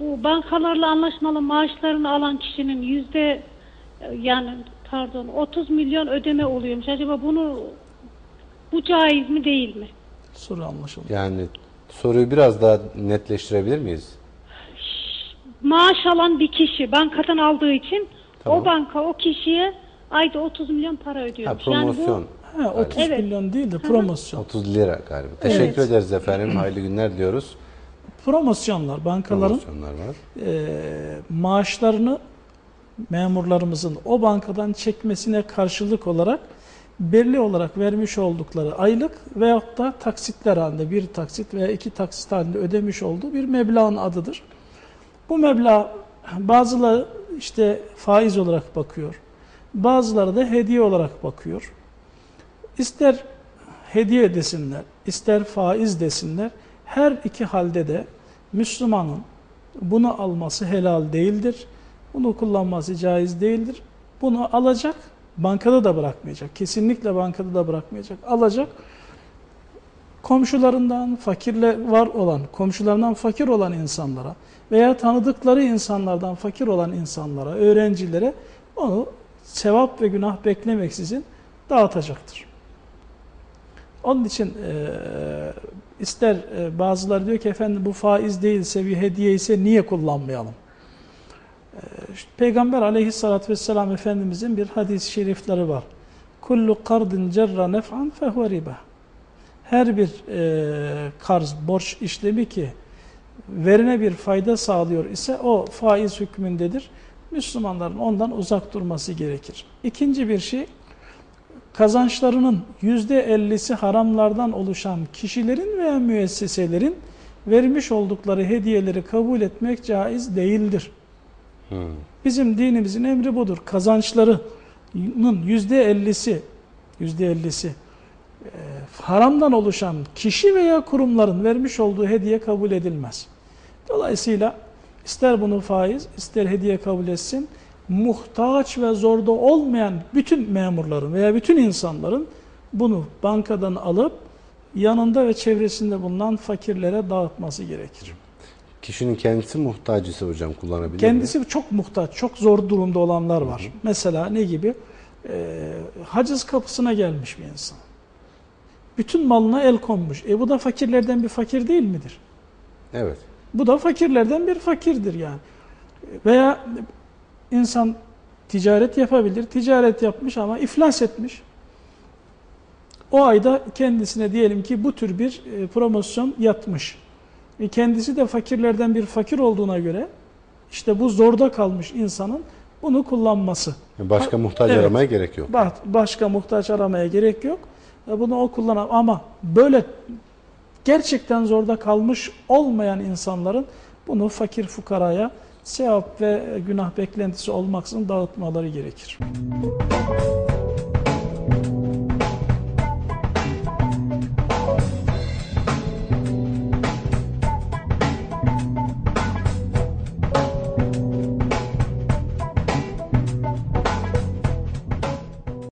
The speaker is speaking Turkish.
Bu bankalarla anlaşmalı maaşlarını alan kişinin yüzde e, yani pardon 30 milyon ödeme oluyormuş. Acaba bunu bu caiz mi değil mi? Soru anlaşıldı. Yani soruyu biraz daha netleştirebilir miyiz? Maaş alan bir kişi bankadan aldığı için Tamam. o banka o kişiye ayda 30 milyon para Ha, ödüyormuş. promosyon. Ha, 30 Evet. milyon değil de promosyon. 30 lira galiba. Teşekkür Evet. ederiz efendim. Hayırlı günler diliyoruz. Promosyonlar, bankaların Promosyonlar var. e, maaşlarını memurlarımızın o bankadan çekmesine karşılık olarak belli olarak vermiş oldukları aylık veyahut da taksitler halinde bir taksit veya iki taksit halinde ödemiş olduğu bir meblağın adıdır. Bu meblağ bazıları işte faiz olarak bakıyor. Bazıları da hediye olarak bakıyor. İster hediye desinler, ister faiz desinler. Her iki halde de Müslümanın bunu alması helal değildir. Bunu kullanması caiz değildir. Bunu alacak, bankada da bırakmayacak. Kesinlikle bankada da bırakmayacak. Alacak, komşularından fakirle var olan, komşularından fakir olan insanlara veya tanıdıkları insanlardan fakir olan insanlara, öğrencilere onu sevap ve günah beklemeksizin dağıtacaktır. Onun için e, ister e, bazıları diyor ki efendim bu faiz değilse bir hediye ise niye kullanmayalım? İşte Peygamber aleyhissalatü vesselam Efendimizin bir hadis-i şerifleri var. Kullu kardin cerra nef'an fehuve riba. Her bir e, karz, borç işlemi ki verine bir fayda sağlıyor ise o faiz hükmündedir. Müslümanların ondan uzak durması gerekir. İkinci bir şey, kazançlarının yüzde ellisi haramlardan oluşan kişilerin veya müesseselerin vermiş oldukları hediyeleri kabul etmek caiz değildir. Bizim dinimizin emri budur. Kazançlarının yüzde ellisi, yüzde ellisi e, haramdan oluşan kişi veya kurumların vermiş olduğu hediye kabul edilmez. Dolayısıyla ister bunu faiz, ister hediye kabul etsin, muhtaç ve zorda olmayan bütün memurların veya bütün insanların bunu bankadan alıp yanında ve çevresinde bulunan fakirlere dağıtması gerekir. Kişinin kendisi muhtaç ise hocam kullanabilir mi? Kendisi çok muhtaç, çok zor durumda olanlar var. Mesela ne gibi? Ee, haciz kapısına gelmiş bir insan. Bütün malına el konmuş. E bu da fakirlerden bir fakir değil midir? Evet. Bu da fakirlerden bir fakirdir yani. Veya insan ticaret yapabilir. Ticaret yapmış ama iflas etmiş. O ayda kendisine diyelim ki bu tür bir e, promosyon yatmış. E kendisi de fakirlerden bir fakir olduğuna göre işte bu zorda kalmış insanın bunu kullanması. Başka muhtaç evet. aramaya gerek yok. Ba- Başka muhtaç aramaya gerek yok. E Bunu o kullanır ama böyle gerçekten zorda kalmış olmayan insanların bunu fakir fukaraya sevap ve günah beklentisi olmaksızın dağıtmaları gerekir.